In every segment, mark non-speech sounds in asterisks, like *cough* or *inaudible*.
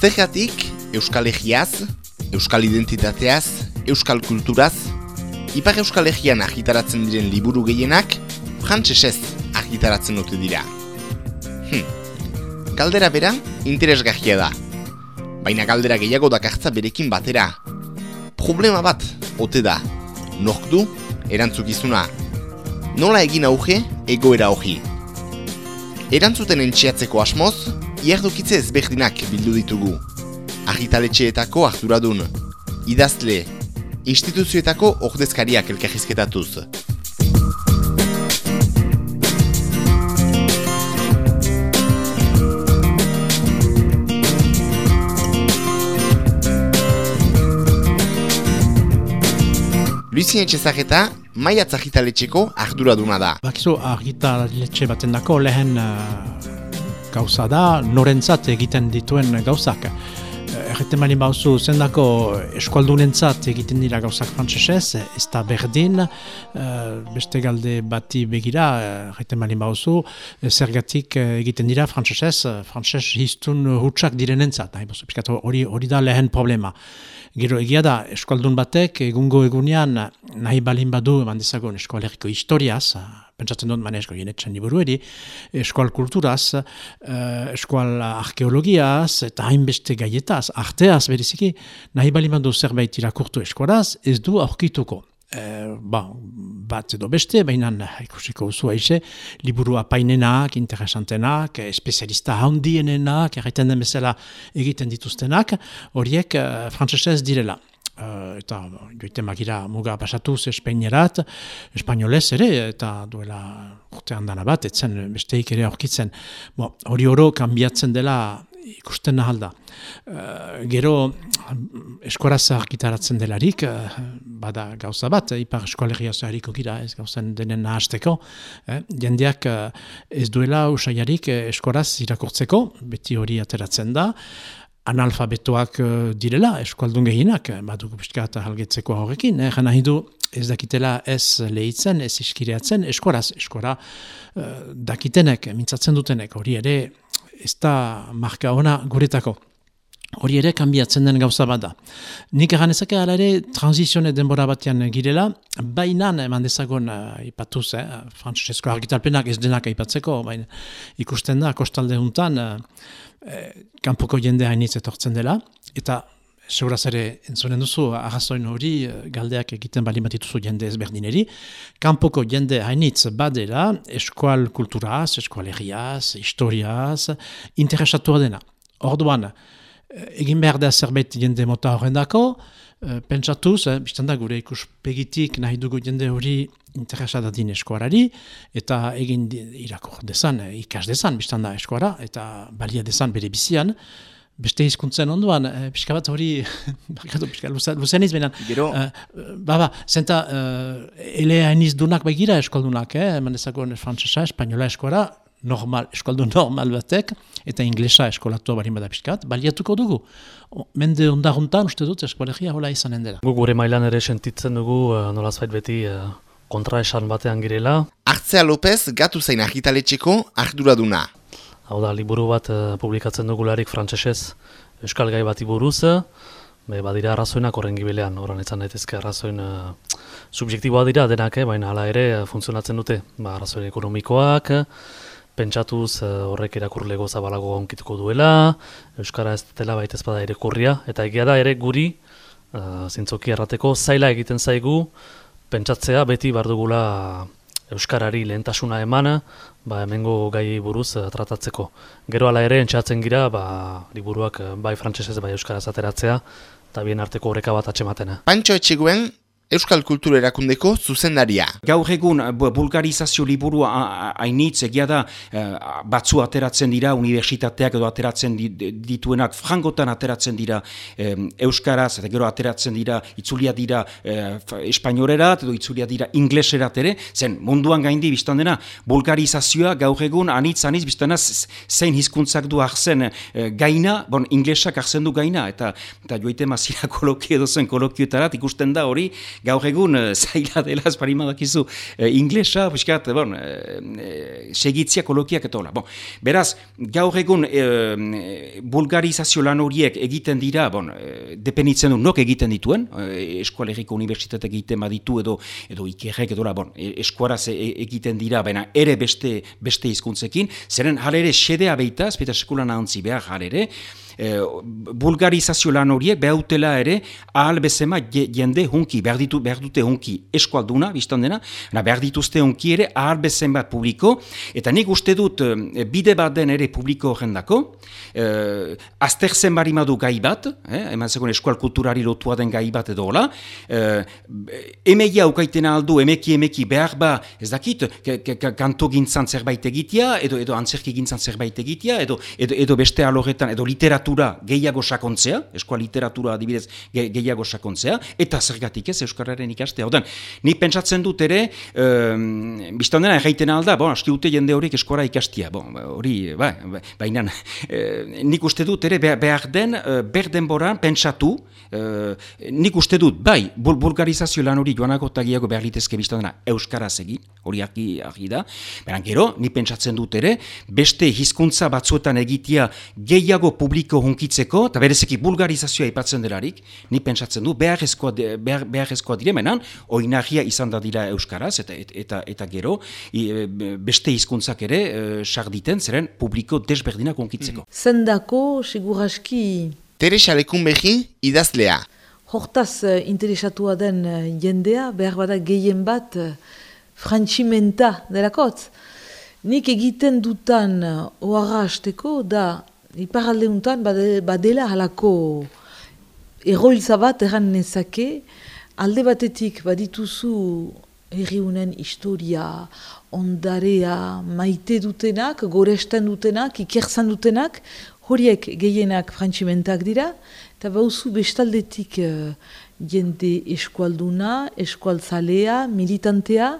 Zergatik, Euskal Egiaz, Euskal Identitateaz, Euskal Kulturaz, Ipar Euskal Egian argitaratzen diren liburu gehienak, frantsesez argitaratzen dute dira. Hm. Galdera bera, interesgahia da. Baina galdera gehiago dakartza berekin batera. Problema bat, ote da. Nork du, erantzukizuna. Nola egin auge, egoera hori. Erantzuten entxeatzeko asmoz, iardokitze ezberdinak bildu ditugu. Argitaletxeetako arduradun, idazle, instituzioetako ordezkariak elkarrizketatuz. Luizien etxezaketa, maiatz argitaletxeko arduraduna da. Bakizu argitaletxe baten dako lehen uh, gauza da, norentzat egiten dituen gauzak. Uh, Erreten mani bauzu, zendako eskualdunentzat egiten dira gauzak frantzesez, ez da berdin, uh, beste galde bati begira, erreten mani bauzu, zergatik egiten dira frantzesez, frantzes hiztun hutsak direnentzat, hori, hori da lehen problema. Gero egia da, eskualdun batek egungo egunean nahi balin badu eman dezagon eskualeriko historiaz, pentsatzen dut mane esko jenetxan liburu eri, eskual kulturaz, uh, eskual arkeologiaz, eta hainbeste gaietaz, arteaz beriziki, nahi balin badu zerbait irakurtu eskualaz, ez du aurkituko. E, ba, bat edo beste, baina ikusiko zu aize, liburu apainenak, interesantenak, espezialista handienenak, erraiten den bezala egiten dituztenak, horiek uh, frantzesez direla. Eta joite magira muga pasatuz espainerat, espainolez ere, eta duela urtean dana bat, etzen besteik ere aurkitzen. Hori oro kanbiatzen dela ikusten nahalda. Uh, gero eskoraz argitaratzen delarik, uh, bada gauza bat, ipar eskoalegia zahariko gira, ez gauzan denen nahazteko. Eh? Jendeak uh, ez duela usaiarik eskoraz irakurtzeko, beti hori ateratzen da, analfabetoak uh, direla, eskualdun gehienak, badugu pixka eta halgetzeko horrekin, eh? nahi du ez dakitela ez lehitzen, ez iskireatzen, eskoraz, eskora uh, dakitenek, mintzatzen dutenek, hori ere ez da marka ona guretako. Hori ere, kanbiatzen den gauza bat da. Nik egan ezake ala ere, transizione denbora batean girela, bainan eman dezagon uh, ipatuz, eh, frantzesko argitalpenak ez denak ipatzeko, baina ikusten da, kostalde huntan, uh, eh, kanpoko jende hainitz etortzen dela, eta Seguraz ere, entzonen duzu, agazoin hori galdeak egiten bali batituzu jende ezberdineri. Kanpoko jende hainitz badera, eskual kulturaz, eskual egiaz, historiaz, interesatua dena. Orduan, egin behar da zerbait jende mota horren dako, pentsatuz, eh, biztan da gure ikuspegitik nahi dugu jende hori interesat din eskuarari, eta egin irakur dezan, ikas dezan, biztan da eskuara, eta balia dezan bere bizian, beste hizkuntzen onduan, e, pixka bat hori, *laughs* pixka luzen izbenan. Gero? E, ba, zenta, e, ele hainiz dunak begira eskoldunak, eh? eman ezagun frantzesa, espainola eskola, normal, eskoldu normal batek, eta inglesa eskolatu barin bada pixkat, baliatuko dugu. O, mende ondaruntan, uste dut, eskolegia hola izanen dela. Gu gure mailan ere sentitzen dugu, uh, nolazbait beti, uh, kontra esan batean girela. Artzea López, gatu zain argitaletxeko arduraduna. Hau da, liburu bat uh, publikatzen dugularik frantsesez Euskal Gai bati buruz, be, badira arrazoinak horren gibilean, horren etzan daitezke arrazoin uh, subjektiboa dira denak, eh, baina hala ere funtzionatzen dute, ba, arrazoin ekonomikoak, pentsatuz uh, horrek erakurlego zabalago onkituko duela, Euskara ez dela baita ezpada ere kurria, eta egia da ere guri, uh, zintzoki errateko, zaila egiten zaigu, pentsatzea beti bardugula Euskarari lehentasuna emana, ba, hemengo gai buruz uh, tratatzeko. Gero ala ere, entxatzen gira, ba, liburuak bai frantsesez bai euskaraz ateratzea, eta bien arteko horreka bat atxematena. Pantxo etxeguen, Euskal Kultura Erakundeko zuzendaria. Gaur egun bulgarizazio liburu hainitz egia da eh, batzu ateratzen dira unibertsitateak edo ateratzen dituenak frangotan ateratzen dira euskaraz eta gero ateratzen dira itzulia dira eh, espainolerat edo itzulia dira ingleserat ere zen munduan gaindi biztan dena bulgarizazioa gaur egun anitz anitz biztan zein hizkuntzak du hartzen eh, gaina, bon inglesak hartzen du gaina eta, eta joite mazira *laughs* koloki edo zen kolokioetarat ikusten da hori gaur egun uh, *laughs* zaila dela esparimadakizu uh, inglesa, buskat, bon, uh, segitzia kolokiak eta hola. Bon, beraz, gaur egun uh, bulgarizazio lan horiek egiten dira, bon, uh, depenitzen du nok egiten dituen, uh, eskualeriko unibertsitatek egiten baditu edo edo ikerrek edo bon, e, eskuaraz e, egiten dira, baina ere beste beste hizkuntzekin, zeren jalere xedea beita, espeta sekulan ahantzi behar jalere, e, bulgarizazio lan horiek behautela ere ahal bezema jende hunki, behar, ditu, behar dute hunki eskualduna, biztan dena, behar dituzte hunki ere ahal bezen bat publiko, eta nik uste dut e, bide bat den ere publiko horrendako, e, azterzen bari madu gai bat, eh, eman zekon eskual kulturari lotua den gai bat edo hola, e, emeia ukaitena aldu, emeki emeki behar ba, ez dakit, kanto gintzan zerbait egitea, edo, edo antzerki gintzan zerbait egitea, edo, edo, edo beste aloretan, edo literatura literatura gehiago sakontzea, eskoa literatura adibidez gehiago sakontzea, eta zergatik ez Euskararen ikastea. Oden, ni pentsatzen dut ere, um, biztan dena erraiten alda, bon, aski dute jende horiek eskora ikastia, bon, hori, ba, ba, baina, e, nik uste dut ere behar den, e, behar denboran pentsatu, e, nik uste dut, bai, bul bulgarizazio lan hori joanako eta gehiago behar litezke biztan dena Euskaraz egin, hori argi, argi da, baina gero, ni pentsatzen dut ere, beste hizkuntza batzuetan egitea gehiago publiko hunkitzeko, eta berezeki bulgarizazioa aipatzen delarik, ni pentsatzen du, beharrezkoa behar, behar diremenan, oinagia izan da dira Euskaraz, eta, eta, eta gero, e, beste hizkuntzak ere, e, sarditen, zeren publiko desberdinak hunkitzeko. Mm. Zendako, seguraski... Teresa lekun behi, idazlea. Hortaz e, interesatua den jendea, behar bada gehien bat, frantximenta delakotz. Nik egiten dutan oaga hasteko da iparalde untan badela halako egoilza bat erran nezake, alde batetik badituzu herriunen historia, ondarea, maite dutenak, goresten dutenak, ikerzan dutenak, horiek gehienak frantximentak dira, eta bauzu bestaldetik uh, jende eskualduna, eskualtzalea, militantea,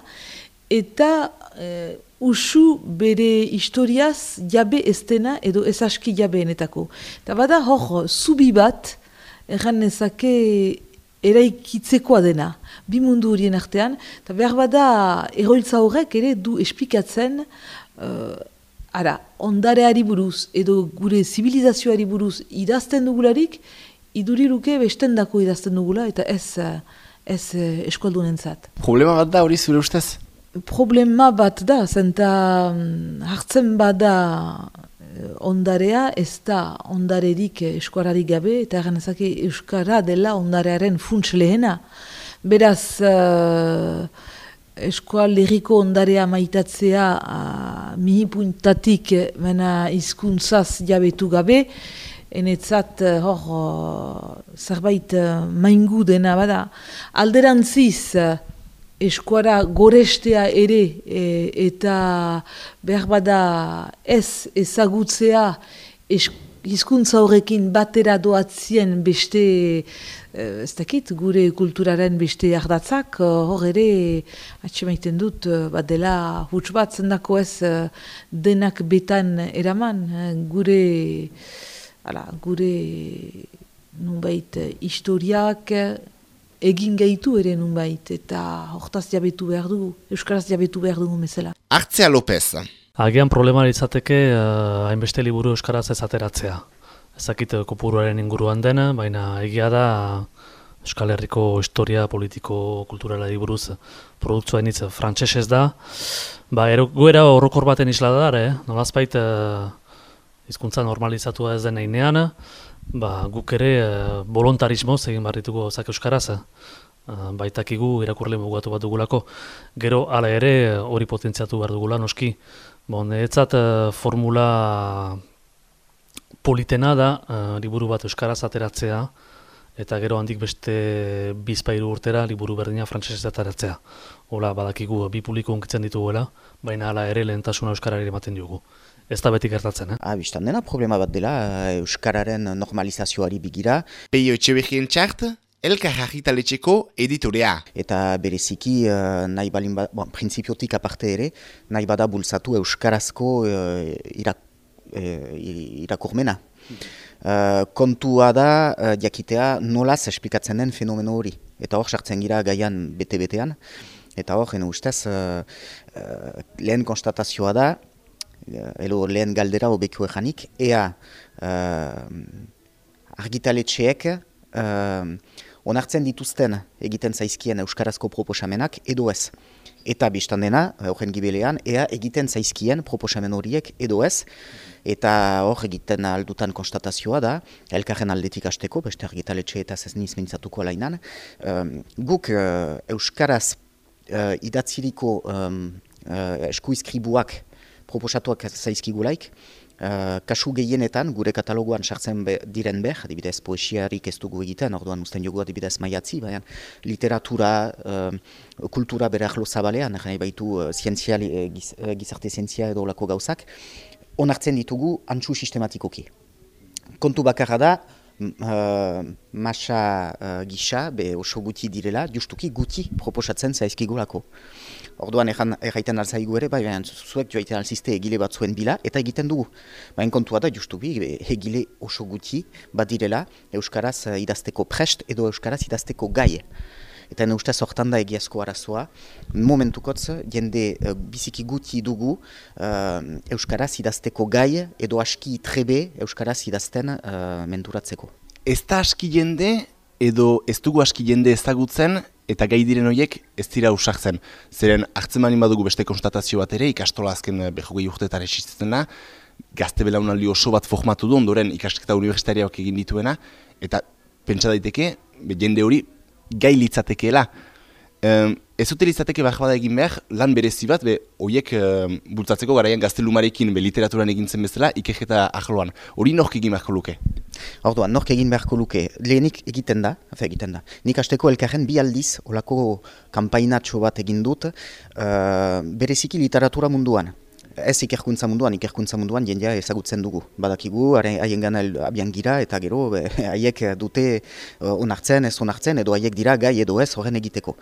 eta uh, usu bere historiaz jabe estena edo ez aski jabeenetako. Eta bada hor, zubi bat, erran nezake eraikitzekoa dena, bi mundu horien artean, eta behar bada eroiltza horrek ere du espikatzen, uh, ara, ondareari buruz edo gure zibilizazioari buruz idazten dugularik, iduriruke besten dako idazten dugula eta ez, ez eskualdunentzat. Problema bat da hori zure ustez? Problema bat da, zenta mm, hartzen bada eh, ondarea ez da ondarerik eskuararik gabe, eta egan ezake euskara dela ondarearen funts lehena. Beraz, uh, eskual liriko ondarea maitatzea uh, mihipuntatik mena izkuntzaz jabetu gabe, enetzat hor zerbait uh, maingu dena bada. Alderantziz, eskuara gorestea ere e, eta behar bada ez ezagutzea hizkuntza horrekin batera doatzien beste e, ez dakit, gure kulturaren beste ardatzak hor ere atxemaiten dut bat dela huts bat zendako ez denak betan eraman gure ala, gure nunbait historiak egin gehitu ere nunbait, eta hortaz jabetu behar dugu, Euskaraz jabetu behar dugu mesela. Artzea López. Agian problema izateke uh, hainbeste liburu Euskaraz ez ateratzea. Ezakit eh, kopuruaren inguruan dena, baina egia da Euskal Herriko historia, politiko, kulturala buruz produktzua initz frantsesez da. Ba, goera horrokor baten isla da, eh? nolazpait uh, izkuntza normalizatua ez den einean, Ba, guk ere uh, voluntarismoz egin barrituko zak euskaraz, uh, baitakigu irakurle mugatu bat dugulako. Gero, hala ere, hori potentziatu behar dugula, noski. Bon, etzat uh, formula politena da, uh, liburu bat euskaraz ateratzea, eta gero handik beste bizpairu urtera liburu berdina frantsesez ateratzea. Hola, badakigu bi publiko unkitzen dituguela, baina hala ere lehentasuna euskarari ematen dugu ez da beti gertatzen, eh? Ah, biztan dena, problema bat dela, eh, Euskararen normalizazioari bigira. Peio etxe txart, Elka Jarritaletxeko editorea. Eta bereziki, uh, nahi balin ba, bon, prinsipiotik aparte ere, nahi bada bultzatu Euskarazko uh, irak, uh, irakurmena. Uh, kontua da, uh, diakitea, nolaz esplikatzen den fenomeno hori. eta hor sartzen gira gaian bete-betean, eta hor, ustez, uh, uh, lehen konstatazioa da, elo lehen galdera hobekio ejanik, ea uh, argitaletxeek uh, onartzen dituzten egiten zaizkien Euskarazko proposamenak edo ez. Eta biztan dena, horren gibelean, ea egiten zaizkien proposamen horiek edo ez, eta hor egiten aldutan konstatazioa da, elkarren aldetik hasteko, beste argitaletxe eta ez niz mintzatuko alainan, um, guk uh, Euskaraz uh, idatziriko um, uh, eskuizkribuak proposatuak zaizkigulaik, Uh, kasu gehienetan, gure kataloguan sartzen be, diren behar, adibidez poesiarik ez dugu egiten, orduan usten jogu adibidez maiatzi, baina literatura, uh, kultura bere ahlo zabalean, nahi baitu uh, zientzia, uh, giz, uh, gizarte zientzia edo lako gauzak, onartzen ditugu antxu sistematikoki. Kontu bakarra da, uh, masa uh, gisa, be oso guti direla, justuki guti proposatzen zaizkigulako. Orduan erraiten alzaigu ere, bai, zuek joaiten alzizte egile bat zuen bila, eta egiten dugu. Baina kontua da, justu bi, egile oso guti bat direla Euskaraz uh, idazteko prest edo Euskaraz idazteko gai. Eta ene ustez hortan da egiazko arazoa, momentukotz jende uh, biziki guti dugu uh, Euskaraz idazteko gai edo aski trebe Euskaraz idazten uh, menturatzeko. Ez da aski jende edo ez dugu aski jende ezagutzen eta gai diren horiek ez dira usartzen. Zeren hartzen badugu beste konstatazio bat ere, ikastola azken behogei urteetan esitzena, gazte belaunaldi oso bat formatu du, ondoren ikasketa universitariak egin dituena, eta pentsa daiteke, jende hori gai litzatekeela. Um, ez dute litzateke behar bada egin behar, lan berezi bat, be, oiek um, bultzatzeko garaian gaztelumarekin be literaturan egintzen bezala, ikeketa ahloan. Hori nork egin beharko luke? Orduan, nork egin beharko luke? Lehenik egiten da, hafe egiten da. Nik asteko elkarren bi aldiz, olako kampainatxo bat egin dut, uh, bereziki literatura munduan ez ikerkuntza munduan, ikerkuntza munduan jendea ezagutzen dugu. Badakigu, haien gana abian gira eta gero *laughs* haiek dute uh, onartzen, ez onartzen, edo haiek dira gai edo ez horren egiteko.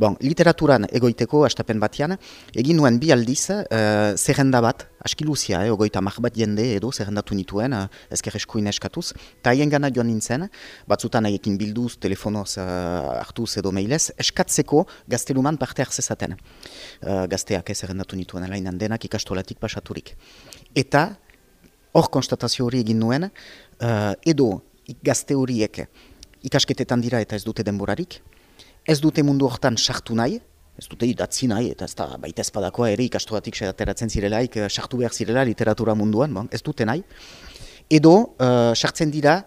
Bon, literaturan egoiteko, astapen batean, egin nuen bi aldiz, uh, zerrenda bat, askiluzia, eh, ogoita mar bat jende edo zerrendatu nituen, uh, ezker eskuin eskatuz, eta haien gana joan nintzen, batzutan haiekin bilduz, telefonoz uh, hartuz edo mailez, eskatzeko gazteluman parte hartzezaten. Uh, gazteak ez zerrendatu nituen, lainan denak ikastolatik pasaturik. Eta, hor konstatazio hori egin nuen, uh, edo gazte horiek ikasketetan dira eta ez dute denborarik, ez dute mundu hortan sartu nahi, ez dute idatzi nahi, eta ez da baita ezpadakoa ere ikastoratik ateratzen zirelaik, eh, sartu behar zirela literatura munduan, bon, ez dute nahi. Edo, uh, sartzen dira,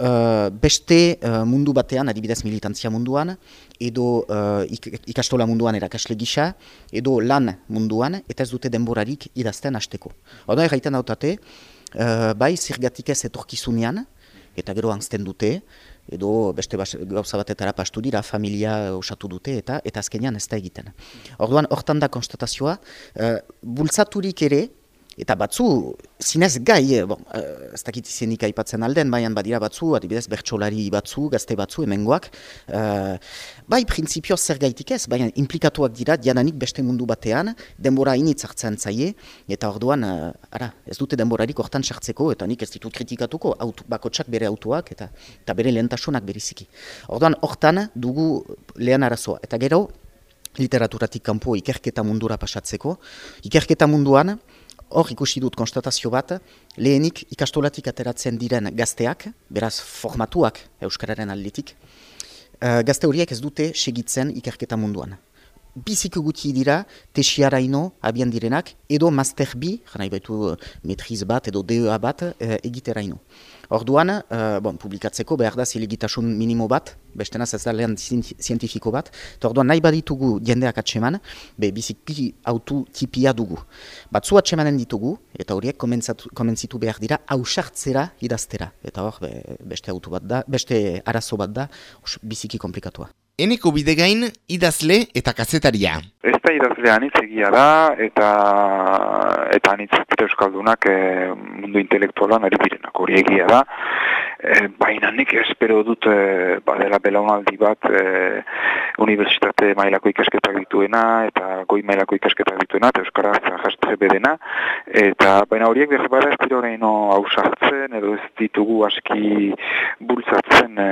uh, beste uh, mundu batean, adibidez militantzia munduan, edo uh, ikastola munduan erakasle gisa, edo lan munduan, eta ez dute denborarik idazten hasteko. Oda, erraiten dautate, uh, bai, zirgatik ez etorkizunean, eta gero angsten dute, edo beste gauza batetara pastu dira, familia osatu dute, eta eta azkenean ez da egiten. Orduan, hortan da konstatazioa, uh, bultzaturik ere, Eta batzu, zinez gai, eh, bon, uh, ez dakit izenik aipatzen alden, baina badira batzu, adibidez, bertsolari batzu, gazte batzu, emengoak. Uh, bai, prinsipioz zer gaitik ez, baina implikatuak dira, diananik beste mundu batean, denbora initz hartzen zaie, eta orduan, ara, ez dute denborarik hortan sartzeko, eta nik ez ditut kritikatuko, auto, bakotsak bere autoak, eta, eta bere lehentasunak beriziki. Orduan, hortan dugu lehen arazoa. Eta gero, literaturatik kanpo ikerketa mundura pasatzeko, ikerketa munduan, Hor ikusi dut konstatazio bat, lehenik ikastolatik ateratzen diren gazteak, beraz formatuak Euskararen aldetik, uh, gazte horiek ez dute segitzen ikerketa munduan. Biziko guti dira, tesiaraino abian direnak, edo master bi, jana ibaitu metriz bat edo DEA bat, uh. Orduan, uh, bon, publikatzeko behar da zilegitasun minimo bat, beste ez da lehen zientifiko bat, eta orduan nahi baditugu jendeak atseman, be biziki autu tipia dugu. Batzu atsemanen ditugu, eta horiek komentzitu behar dira, hausartzera idaztera. Eta hor, beste autu bat da, beste arazo bat da, biziki komplikatua. Eneko bidegain idazle eta kazetaria. Ez da idazle anitz egia da, eta eta anitz euskaldunak e, mundu intelektualan ari direnak hori egia da. E, Baina nik espero dut e, badela belaunaldi bat e, universitate mailako ikasketak dituena eta goi mailako ikasketak dituena eta euskaraz jazte bedena. Eta baina horiek behar bada ez dira horreino hausartzen edo ez ditugu aski bultzatzen e,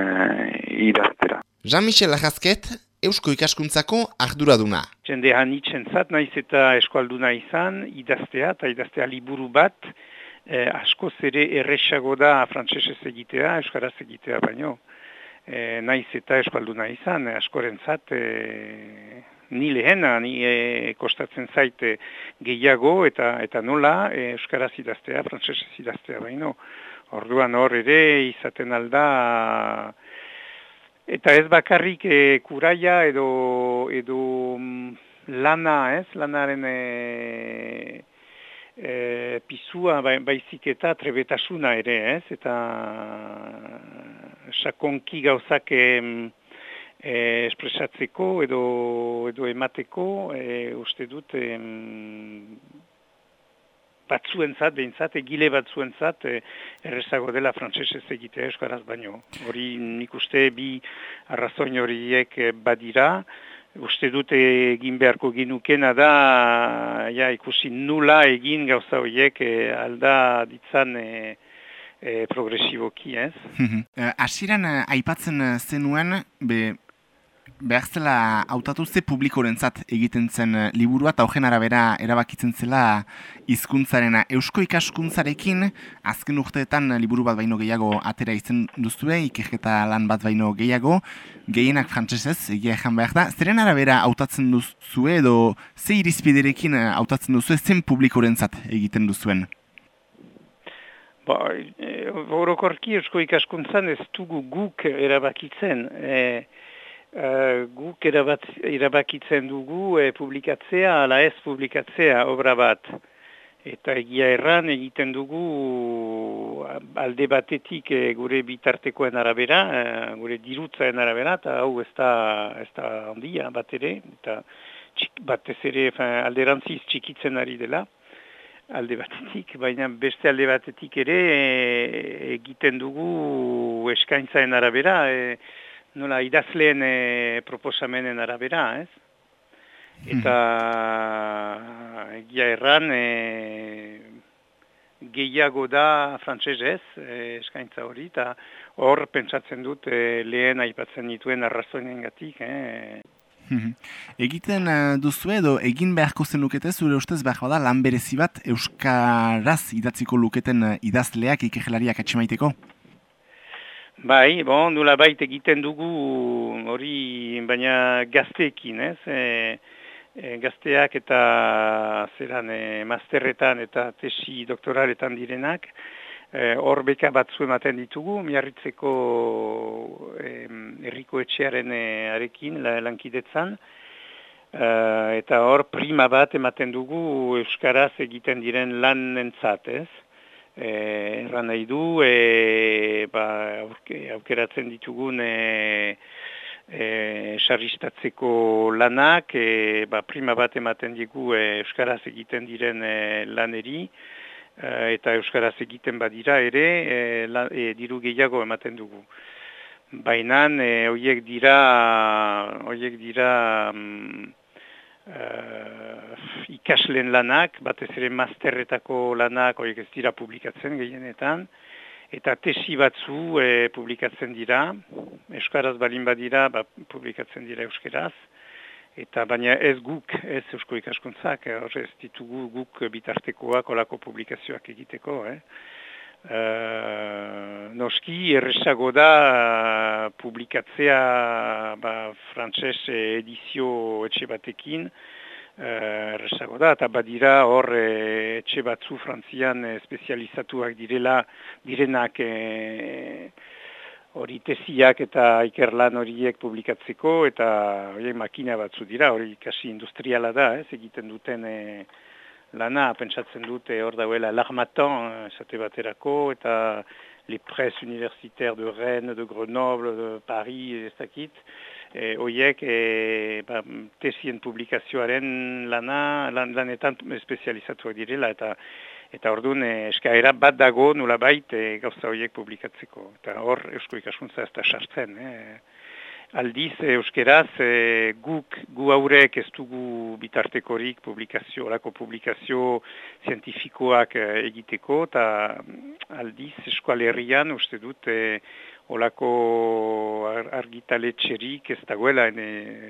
idaztera. Jean-Michel Lajazket, Eusko ikaskuntzako arduraduna. Jende hanitzen zat, naiz eta eskualduna izan, idaztea eta idaztea liburu bat, eh, asko zere erresago da frantsesez egitea, euskaraz egitea baino. Eh, naiz eta eskualduna izan, askoren zat, eh, ni lehena, ni eh, kostatzen zaite gehiago eta eta nola eh, euskaraz idaztea, frantsesez idaztea baino. Orduan hor ere izaten alda, Eta ez bakarrik e, kuraia edo, edo mm, lana, ez, lanaren e, e, pisua bai, baizik eta trebetasuna ere, ez, eta sakonki gauzak e, espresatzeko edo, edo emateko, e, uste dut, e, batzuentzat, behintzat, egile batzuentzat e, errezago dela frantsesez egitea euskaraz baino. Hori nik uste bi arrazoin horiek eh, badira, uste dute egin beharko ginukena da, ja, ikusi nula egin gauza horiek e, alda ditzan e, e, progresiboki, ez? Asiran, aipatzen zenuen, be, behar zela hautatu ze publikorentzat egiten zen eh, liburua eta hogen arabera erabakitzen zela hizkuntzarena Eusko ikaskuntzarekin azken urteetan liburu bat baino gehiago atera izen duzue, ikerketa lan bat baino gehiago, gehienak frantsesez egia ejan behar da. Zeren arabera hautatzen duzue edo ze irizpiderekin eh, hautatzen duzue zen publikorentzat egiten duzuen? Ba, e, Eusko ikaskuntzan ez dugu guk erabakitzen. E, Uh, guk erabat, erabakitzen dugu e, publikatzea, ala ez publikatzea obra bat. Eta egia erran egiten dugu alde batetik e, gure bitartekoen arabera, e, gure dirutzaen arabera, eta hau ez da, ez da handia bat ere, eta txik, batez ere alderantziz txikitzen ari dela, alde batetik, baina beste alde batetik ere egiten dugu eskaintzaen arabera, e, nola idazleen e, proposamenen arabera, ez? Eta hmm. egia erran e, gehiago da frantsesez e, eskaintza hori, eta hor pentsatzen dut e, lehen aipatzen dituen arrazoinen gatik. E. Egiten uh, duzu edo egin beharko zenukete zure ustez behar bada lan berezi bat Euskaraz idatziko luketen idazleak ikegelariak atxemaiteko? Bai, bon, nula bait egiten dugu hori baina gazteekin, ez? E, e, gazteak eta zeran e, masterretan eta tesi doktoraletan direnak, e, hor beka batzu ematen ditugu, miarritzeko e, erriko etxearen e, arekin, la, lankidetzan, e, eta hor prima bat ematen dugu Euskaraz egiten diren lan entzat, ez? Eh, erran nahi du, e, ba, aukeratzen ditugun e, e, sarristatzeko lanak, e, ba, prima bat ematen digu e, Euskaraz egiten diren e, laneri, e, eta Euskaraz egiten badira ere, e, la, e, diru gehiago ematen dugu. Baina, e, oiek dira, oiek dira, mm, uh, ikasleen lanak, batez ere masterretako lanak horiek ez dira publikatzen gehienetan, eta tesi batzu e, publikatzen dira, euskaraz balin badira, ba, publikatzen dira euskeraz, eta baina ez guk, ez eusko ikaskuntzak, hor ez ditugu guk bitartekoak olako publikazioak egiteko, eh? Uh, noski erresago da uh, publikatzea ba, frantses edizio etxe batekin. Uh, erresago da eta badira hor uh, etxe batzu frantzian uh, spezializatuak direla direnak hori uh, tesiak eta ikerlan horiek publikatzeko eta horiek makina batzu dira hori kasi industriala da ez egiten duten lana pentsatzen dute hor dauela l'armatan esate baterako eta les presses universitaires de Rennes, de Grenoble, de Paris, ez dakit, e, oiek e, ba, tesien publikazioaren lana, lan, lanetan espezializatuak direla eta eta orduan e, eskaera bat dago nula bait e, gauza horiek publikatzeko. Eta hor eusko ikasuntza ez da sartzen. Eh? Aldiz euskeraz e, guk gu haurek ez dugu bitartekorik publikazio, olako publikazio zientifikoak e, egiteko, eta mm, aldiz eskualerrian uste dut e, olako argitaletxerik ez dagoela ene,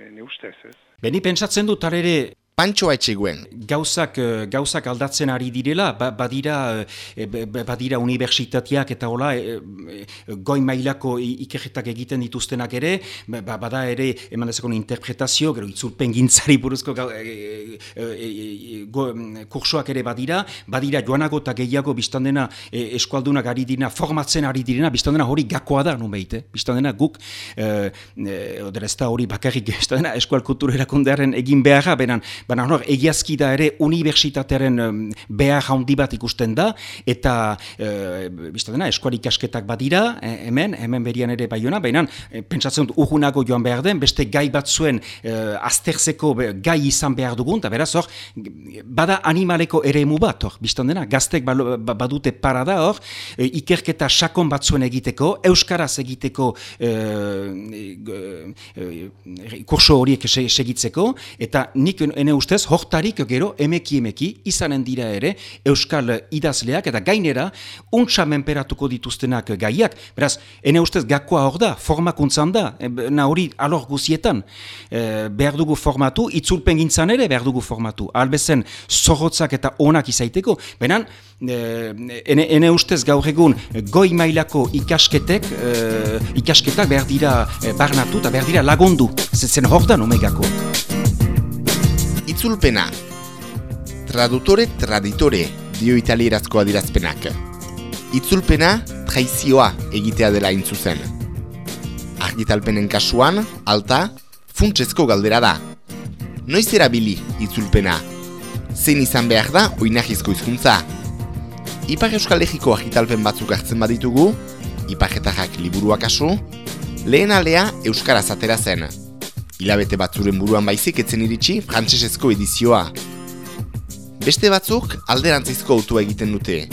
ene ustez. Ez. Beni pentsatzen dut ere Pantxoa etxeguen. Gauzak, eh, gauzak aldatzen ari direla, ba, badira, e, badira universitateak eta hola, e, goi mailako ikerretak egiten dituztenak ere, ba, bada ere, eman dezakon interpretazio, gero itzulpen gintzari buruzko e, e, go, kursoak ere badira, badira joanago eta gehiago biztan dena e, eskualdunak ari direna, formatzen ari direna, biztan dena hori gakoa da, nun behite, biztan dena guk, e, e, hori bakarrik, *laughs* biztan dena eskual kultura erakundearen egin beharra, beran, baina hor, egiazki da ere unibertsitatearen um, behar handi bat ikusten da, eta uh, dena, eskuali kasketak badira, e, hemen, hemen berian ere baiona, baina e, pentsatzen dut urgunago joan behar den, beste gai bat zuen uh, azterzeko gai izan behar dugun, eta beraz hor, bada animaleko ere emu bat, hor, dena, gaztek ba, badute para da hor, ikerketa sakon bat zuen egiteko, euskaraz egiteko uh, uh, kurso horiek segitzeko, eta nik ene ustez, hortarik gero emeki emeki izanen dira ere Euskal idazleak eta gainera untsa menperatuko dituztenak gaiak. Beraz, ene ustez gakoa hor da, formakuntzan da, e, na hori alor guzietan. E, behar dugu formatu, itzulpen gintzan ere behar dugu formatu. Albezen zorrotzak eta onak izaiteko. Benan, e, ene, ene ustez gaur egun goi mailako ikasketek, e, ikasketak behar dira e, barnatu eta behar dira lagundu. Zen hor da nomegako. Itzulpena. Tradutore traditore dio italierazko adirazpenak. Itzulpena traizioa egitea dela intzuzen. Argitalpenen kasuan, alta, funtsezko galdera da. Noiz erabili itzulpena? Zein izan behar da oinahizko hizkuntza? Ipar Euskal Legiko argitalpen batzuk hartzen baditugu, Ipajetajak liburuak asu, lehen alea Euskaraz atera zen. Hilabete batzuren buruan baizik etzen iritsi frantsesezko edizioa. Beste batzuk alderantzizko autua egiten dute.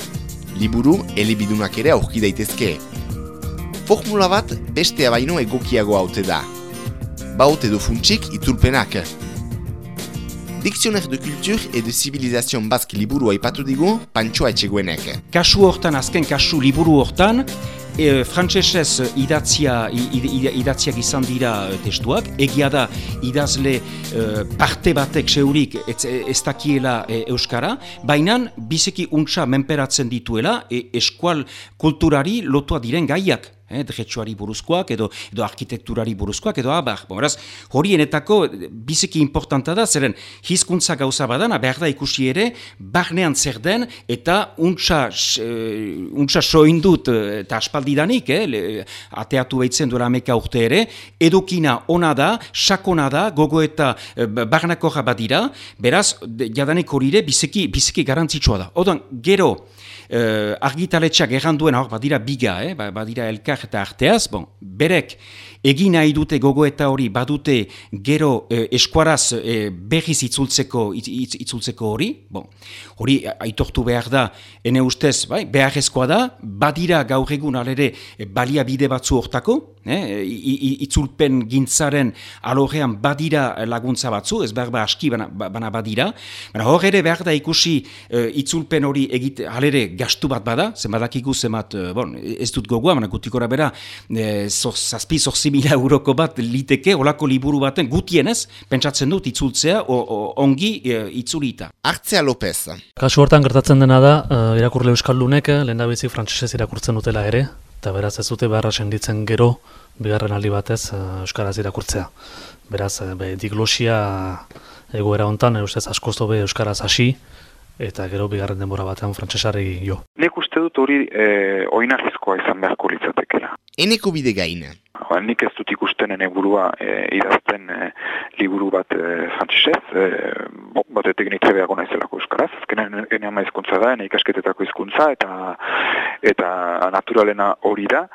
Liburu elibidunak ere aurki daitezke. Formula bat bestea baino egokiago haute da. Baute du funtsik itzulpenak. Dictionnaire de culture et de civilisation basque liburu aipatu digu pantxoa etxeguenek. Kasu hortan, azken kasu liburu hortan, e, frantsesez idatzia, idatziak izan dira e, testuak, egia da idazle e, parte batek seurik ez, ez dakiela e, Euskara, baina bizeki untsa menperatzen dituela e, eskual kulturari lotua diren gaiak eh, drehetsuari buruzkoak edo edo arkitekturari buruzkoak edo abar. Beraz, horienetako biziki importanta da, zeren hizkuntza gauza badana, behar da ikusi ere, barnean zer den eta untsa, uh, untsa soindut eh, eta aspaldidanik, eh, ateatu behitzen duela ameka urte ere, edukina ona da, sakona da, gogo eta uh, barnako badira, beraz, jadanik hori ere biziki, biziki garantzitsua da. Odan, gero, uh, argitaletxak erranduen hor, badira biga, eh? Ba, badira elkar eta arteaz, bon, berek egin nahi dute gogo eta hori badute gero eh, eskuaraz eh, berriz itzultzeko, itz, itzultzeko hori, bon, hori aitortu behar da, ene ustez, bai, beharrezkoa da, badira gaur egun alere eh, balia bide batzu hortako, eh? itzulpen gintzaren alorrean badira laguntza batzu, ez behar ba aski bana, ba, bana badira, baina hor ere behar da ikusi itzulpen hori egite, halere gastu bat bada, zen badakiku zemat, bon, ez dut gogoa, baina gutikora bera, e, zazpi, zorzi mila euroko bat liteke olako liburu baten gutienez, pentsatzen dut itzultzea o, o, ongi e, itzulita. Artzea López. Kasu hortan gertatzen dena da, uh, irakurle euskaldunek, eh, lehen da bezik frantzesez irakurtzen dutela ere, eta beraz ez dute beharra senditzen gero, bigarren aldi batez uh, euskaraz irakurtzea. Beraz, be, diglosia egoera hontan, ustez askoz dobe euskaraz hasi, eta gero bigarren denbora batean frantsesari jo. Nik uste dut hori e, oinarrizkoa izan beharko litzatekela. Eneko bide gaina. Ba, nik ez dut ikusten ene burua e, idazten e, liburu bat e, frantzesez, e, bon, bat etek nitre behago euskaraz, azkenen ene ama izkuntza da, ene ikasketetako izkuntza, eta, eta naturalena hori da,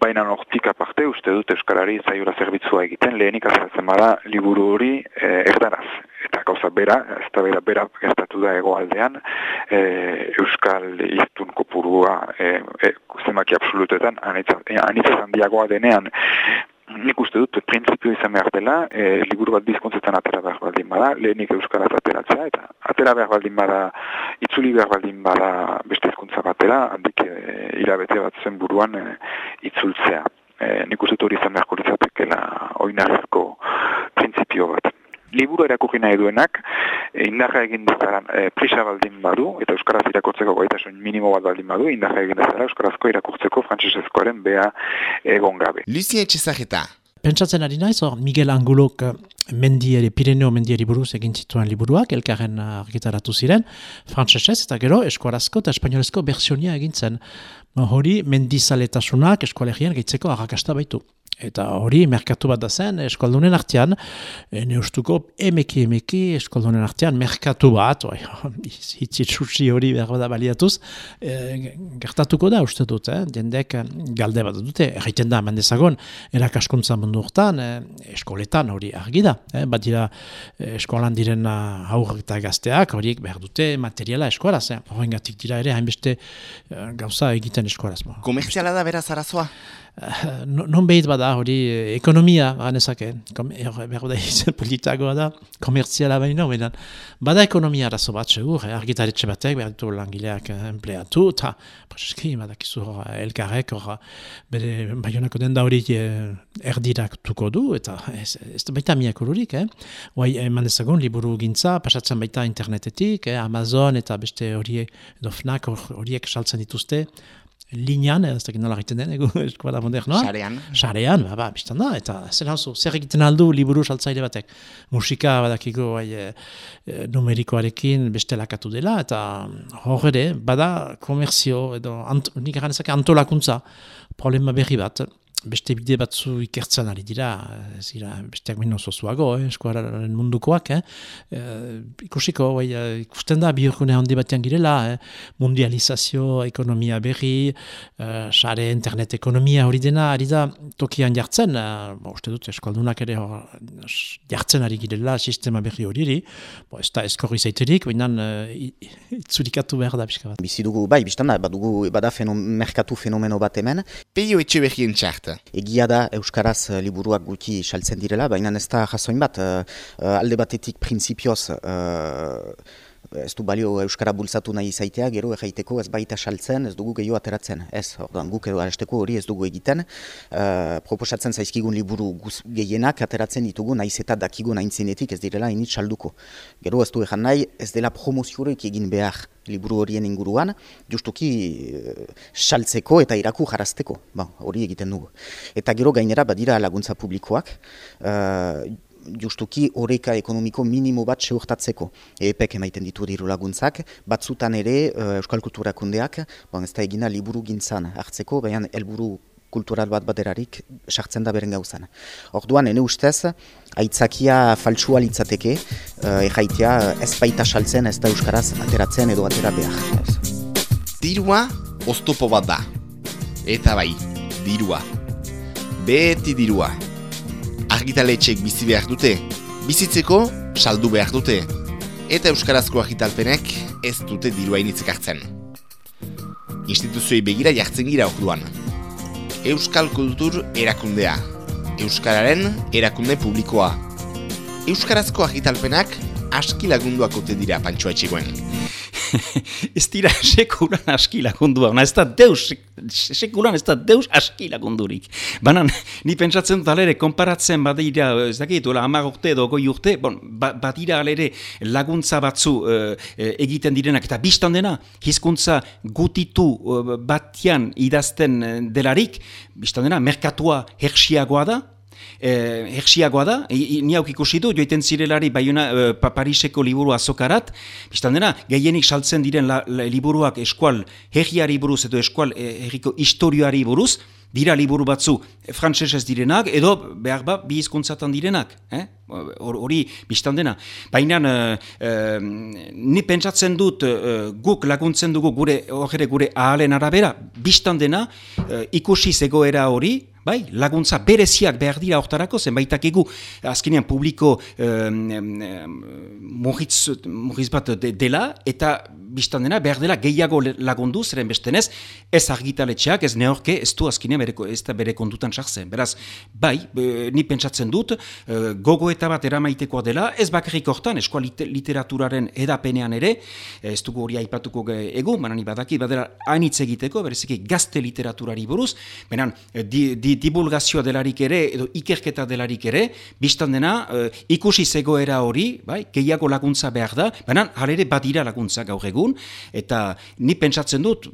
baina nortik aparte uste dut euskarari zaiola zerbitzua egiten, lehenik azaltzen bada liburu hori e, erdaraz. Eta gauza bera, ez da bera, bera gertatu da egoaldean, e, Euskal Iztun kopurua e, e, zemaki absolutetan, anitza zandiagoa denean, nik uste dut, prinsipio izan behar dela, e, liburu bat bizkontzetan atera behar baldin bada, lehenik Euskaraz ateratzea, eta atera behar baldin bada, itzuli behar baldin bada beste izkuntza batera, handik e, hilabete bat zen buruan e, itzultzea. e, nik uste hori izan beharko litzatekela oinarrezko printzipio bat. Liburu erakurri nahi duenak, indarra egin dezara e, prisa baldin badu, eta Euskaraz irakurtzeko gaitasun minimo bat baldin badu, indarra egin dezara Euskarazko irakurtzeko frantzesezkoaren bea egon gabe. Lucia Etxezageta. Pentsatzen ari naiz, hor Miguel Angulok eh, mendieri, Pireneo mendieri buruz egin zituen liburuak, elkarren eh, argitaratu ziren, frantzesez eta gero eskuarazko eta espainolezko bersionia egin zen. Hori mendizaletasunak eskualegian gehitzeko arrakasta baitu. Eta hori, merkatu bat da zen, eskaldunen artean, e, neustuko emeki emeki eskaldunen artean, merkatu bat, oi, *laughs* hitzitsusi hori behar da baliatuz, e, gertatuko da uste dut, eh? jendek galde bat dute, erraiten da, mandezagon, erakaskuntza mundu hortan, e, eskoletan hori argi da, eh? bat dira eskolan diren aurrak eta gazteak, horiek behar dute materiala eskolaz, eh? horren gatik dira ere, hainbeste gauza egiten eskolaz. Komerziala da beraz arazoa? Non behit bada hori eh, ekonomia ganezake, behar da *laughs* izan politagoa da, komertziala baino, bedan. Bada ekonomia arazo bat, segur, eh, argitaretxe batek, behar ditu langileak eh, empleatu, eta prezeski, badakizu hor, elkarrek, hor, bere baionako den hori erdirak tuko du, eta ez, ez baita miak ururik, eh? Oai, eman ezagun, liburu gintza, pasatzen baita internetetik, eh? Amazon eta beste horiek, edo FNAC horiek saltzen dituzte, linean, ez dakit nola egiten den, egu eskuala modernoa. Sarean. Sarean, ba, ba, biztan da, eta zer hauzu, zer egiten aldu liburu saltzaile batek. Musika badakiko bai, e, numerikoarekin beste lakatu dela, eta hor ere, bada komerzio, edo, ant, nik antolakuntza, problema berri bat beste bide batzu ikertzen ari dira, ez dira, besteak baino zozuago, eh, eskuararen mundukoak, eh? E, ikusiko, bai, ikusten da, bihurkune handi batean girela, eh? mundializazio, ekonomia berri, uh, sare internet ekonomia hori dena, ari da, tokian jartzen, uh, bo, uste dut, eskualdunak ere hor, jartzen ari girela, sistema berri hori, bo, ez da eskorri zaiterik, baina uh, itzurikatu behar da, pixka bat. Bizi dugu, bai, biztan da, badugu, bada fenom, merkatu fenomeno bat hemen. Peio etxe behien txart. Egia da Euskaraz eh, liburuak guti saltzen direla, baina ez da jasoin bat, uh, alde batetik printzipioz ez du balio Euskara bultzatu nahi izaitea, gero erraiteko ez baita saltzen, ez dugu gehiago ateratzen. Ez, ordan, guk edo aresteko hori ez dugu egiten. Uh, proposatzen zaizkigun liburu guz gehienak ateratzen ditugu nahiz eta dakigun aintzinetik ez direla init salduko. Gero ez du ezan nahi, ez dela promoziorik egin behar liburu horien inguruan, justuki uh, saltzeko eta iraku jarazteko. Ba, hori egiten dugu. Eta gero gainera badira laguntza publikoak, uh, justuki horreka ekonomiko minimo bat seurtatzeko. Epek emaiten ditu diru laguntzak, batzutan ere uh, Euskal Kulturakundeak, bon, ez da egina liburu gintzan hartzeko, baina helburu kultural bat baderarik sartzen da beren gauzan. Orduan, ene ustez, aitzakia faltsua litzateke, uh, erraitea ez baita saltzen ez da Euskaraz ateratzen edo atera behar. Dirua oztopo bat da. Eta bai, dirua. Beti dirua argitaletxek bizi behar dute, bizitzeko saldu behar dute, eta Euskarazko argitalpenek ez dute dirua initzik hartzen. Instituzioi begira jartzen gira orduan. Euskal Kultur erakundea, Euskararen erakunde publikoa. Euskarazko argitalpenak aski lagunduak ote dira pantsoa etxegoen. *laughs* ez dira sekulan aski lagundua, ez da deus, sekulan ez da deus aski lagundurik. Baina, ni pentsatzen dut alere, konparatzen badira, ez dakit, amag urte edo goi urte, bon, ba, badira alere laguntza batzu uh, egiten direnak, eta biztan dena, hizkuntza gutitu uh, batian idazten delarik, biztan dena, merkatua herxiagoa da, eh, herxiagoa da, ni hauk ikusi du, joiten zirelari baiuna eh, Pariseko liburu azokarat, biztan dena, gehienik saltzen diren la, liburuak eskual herriari buruz edo eskual eh, herriko historioari buruz, dira liburu batzu frantsesez direnak, edo behar ba, bi izkuntzatan direnak. Eh? Hori, biztan dena. Baina, uh, ni pentsatzen dut uh, guk laguntzen dugu gure, gure ahalen arabera, biztan dena, uh, ikusi zegoera hori, bai, laguntza bereziak behar dira hortarako, zenbaitak egu, azkenean publiko um, um, bat dela, eta biztan dena, behar dela gehiago lagundu, zeren bestenez, ez argitaletxeak, ez neorke, ez du azkenean bereko, ez da bere kondutan sartzen. Beraz, bai, ni pentsatzen dut, uh, gogo eta bat eramaitekoa dela, ez bakarrik hortan, eskoa literaturaren edapenean ere, ez dugu hori aipatuko egu, manani badaki, badera hainitz egiteko, bereziki gazte literaturari buruz, benan, di, di divulgazioa delarik ere, edo ikerketa delarik ere, biztan dena, uh, ikusi zegoera hori, bai, gehiago laguntza behar da, baina ere badira laguntza gaur egun, eta ni pentsatzen dut,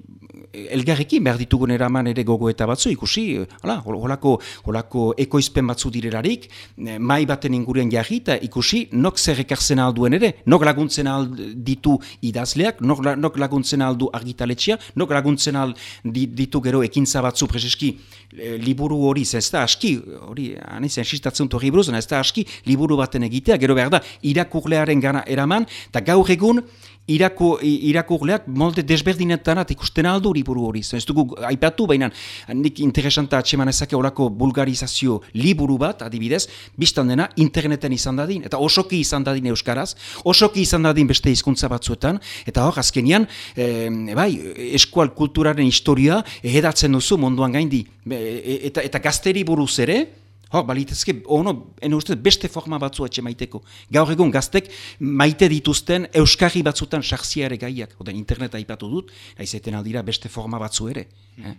elgarrekin behar ditugun eraman ere gogo eta batzu, ikusi, hala, holako, holako ekoizpen batzu direlarik, eh, mai baten inguruan jarri, eta ikusi, nok zer ekartzen alduen ere, nok laguntzen ditu idazleak, nok, nok laguntzen aldu argitaletxea, nok laguntzen ditu gero ekintza batzu prezeski eh, liburu hori, ez da aski, hori, aniz, ensistatzen hori buruz, ez da aski, liburu baten egitea, gero behar da, irakurlearen gana eraman, eta gaur egun, irako, irakurleak molde desberdinetarat ikusten aldu liburu hori. Ez dugu aipatu, baina nik interesanta atseman ezake horako bulgarizazio liburu bat, adibidez, biztan dena interneten izan dadin, eta osoki izan dadin euskaraz, osoki izan dadin beste hizkuntza batzuetan, eta hor, azkenian, e, bai, eskual kulturaren historia ehedatzen duzu munduan gaindi. E, eta, eta gazteri buruz ere, Hor, balitezke, ono, ene uste, beste forma batzu etxe maiteko. Gaur egun gaztek maite dituzten euskarri batzutan sartziare gaiak. Oden interneta aipatu dut, haizeten aldira beste forma batzu ere. Eh?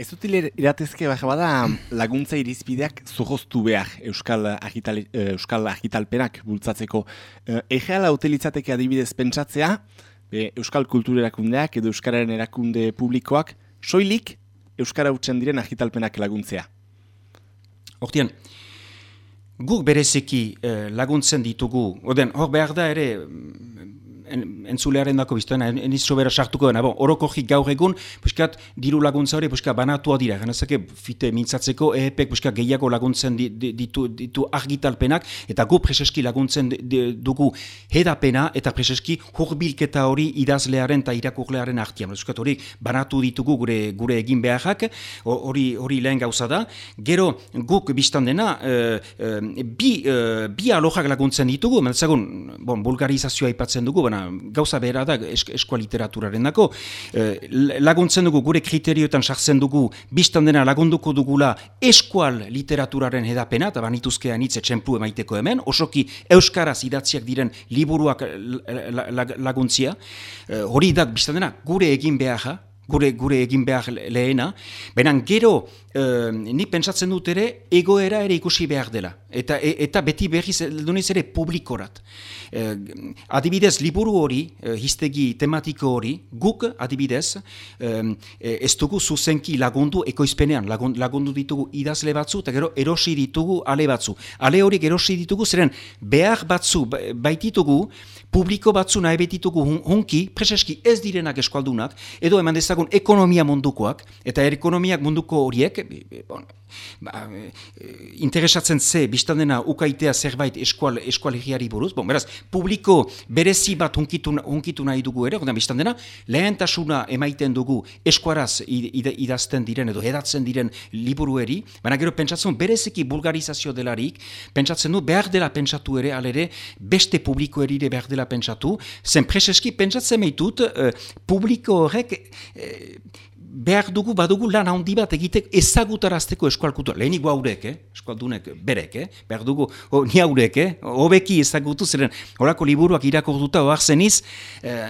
Ez dut iratezke baxa bada laguntza irizpideak zuhoztu behar Euskal, agital, eh, Euskal agitalpenak bultzatzeko. Eh, Egeala utilitzateke adibidez pentsatzea, be, Euskal kultur erakundeak edo Euskararen erakunde publikoak, soilik Euskara utzen diren agitalpenak laguntzea. Hortian, guk berezeki eh, laguntzen ditugu, oden, hor behar da ere, en, entzulearen dako biztuena, eniz sobera sartuko dena, bon, oroko gaur egun, puskat, diru laguntza hori, puskat, banatua dira, ganezake, fite mintzatzeko, ehepek, puskat, gehiago laguntzen ditu, ditu argitalpenak, eta gu preseski laguntzen dugu hedapena, eta preseski hurbilketa hori idazlearen eta irakurlearen artian. Puskat, hori banatu ditugu gure gure egin beharrak, hori hori lehen gauza da. Gero, guk biztan dena, e, e, bi, e, bi alojak laguntzen ditugu, mentzagun, bon, bulgarizazioa aipatzen dugu, baina gauza behera da eskoa literaturaren dako. Eh, laguntzen dugu, gure kriterioetan sartzen dugu, biztan dena lagunduko dugula eskual literaturaren edapena, eta banituzkean hitz etxemplu emaiteko hemen, osoki euskaraz idatziak diren liburuak laguntzia. Eh, hori da, biztan dena, gure egin behar, gure gure egin behar lehena, baina gero e, ni pentsatzen dut ere egoera ere ikusi behar dela, eta, e, eta beti berriz duniz ere publikorat. E, adibidez, liburu hori, e, histegi tematiko hori, guk adibidez, e, ez dugu zuzenki lagundu ekoizpenean, lagundu ditugu idazle batzu, eta gero erosi ditugu ale batzu. Ale hori erosi ditugu, zeren behar batzu ba, baititugu, publiko batzu nahi betitugu hunki, preseski ez direnak eskualdunak, edo eman dezagun ekonomia mundukoak, eta ekonomiak munduko horiek, bon, ba, interesatzen ze, biztan dena ukaitea zerbait eskual, eskualegiari buruz, bon, beraz, publiko berezi bat hunkitu, nahi dugu ere, gondan, biztan dena, lehentasuna emaiten dugu eskuaraz idazten diren edo edatzen diren liburueri, baina gero pentsatzen bereziki bulgarizazio delarik, pentsatzen du behar dela pentsatu ere, alere, beste publiko erire behar dela pentsatu, zen preseski pentsatzen meitut, uh, publiko horrek uh, behar dugu, badugu lan handi bat egitek ezagutarazteko eskualkutu. Lehenik haurek, eh? eskualdunek berek, eh? behar dugu, oh, ni haurek, eh? hobeki ezagutu, ziren horako liburuak irakorduta oar zeniz, eh,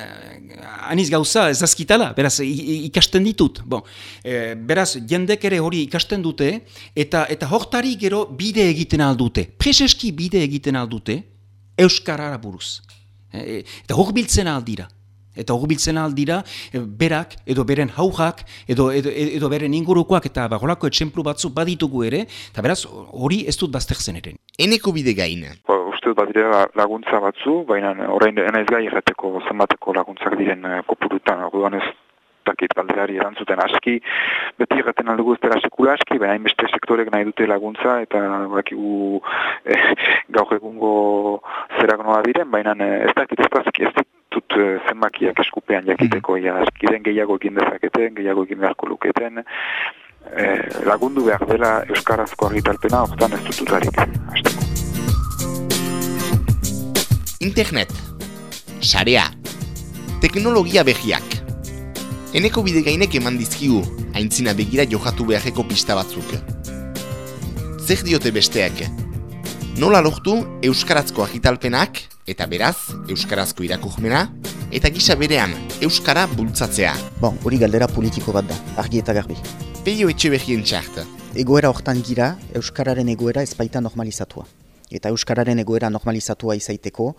aniz gauza ezazkitala, beraz ikasten ditut. Bon, eh, beraz, jendek ere hori ikasten dute, eta eta hortari gero bide egiten aldute, preseski bide egiten aldute, Euskarara buruz. E, eta hurbiltzen aldira. Eta hurbiltzen aldira e, berak edo beren haujak edo, edo, edo beren ingurukoak eta bagolako etxemplu batzu baditugu ere, eta beraz hori ez dut baztertzen ere. Eneko bide gain? Ba, uste dut laguntza batzu, baina orain enaiz gai errateko zenbateko laguntzak diren e, kopurutan, orduan ez dakit galderari erantzuten aski, beti erraten aldugu ez dela sekula aski, baina hainbeste sektorek nahi dute laguntza, eta bakigu eh, gaur egungo zerak noa diren, baina eh, ez dakit ez dakit ez ditut eh, zenbakiak eskupean jakiteko, ja, askiren gehiago egin dezaketen, gehiago egin beharko luketen, eh, lagundu behar dela Euskarazko argitalpena, hortan ez hasteko. Internet, sarea, teknologia behiak, Eneko bide gainek eman dizkigu, haintzina begira johatu beharreko pista batzuk. Zer diote besteak? Nola lortu Euskarazko agitalpenak, eta beraz, Euskarazko irakurmena, eta gisa berean Euskara bultzatzea. Bon, hori galdera politiko bat da, argi eta garbi. Peio etxe behien txart. Egoera hortan gira, Euskararen egoera ez baita normalizatua. Eta Euskararen egoera normalizatua izaiteko,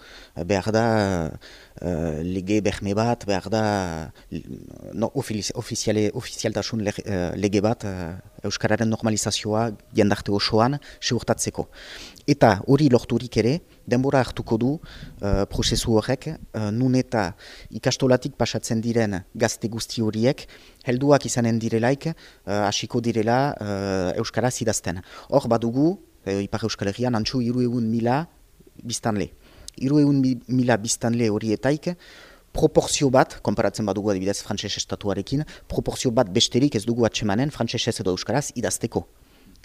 behar da uh, lege behme bat, behar da no, ofiziale, ofizialtasun lege bat uh, Euskararen normalizazioa jendarte osoan seurtatzeko. Eta hori lorturik ere, denbora hartuko du uh, prozesu horrek, uh, nun eta ikastolatik pasatzen diren gazte guzti horiek, helduak izanen direlaik, hasiko direla uh, Euskaraz idazten. Hor badugu, uh, Ipar Euskal Herrian, antxu iru egun mila biztanle. Iru egun mila biztanle horietaik, proporzio bat, konparatzen badugu adibidez frantses estatuarekin, proporzio bat besterik ez dugu atsemanen frantses edo euskaraz idazteko.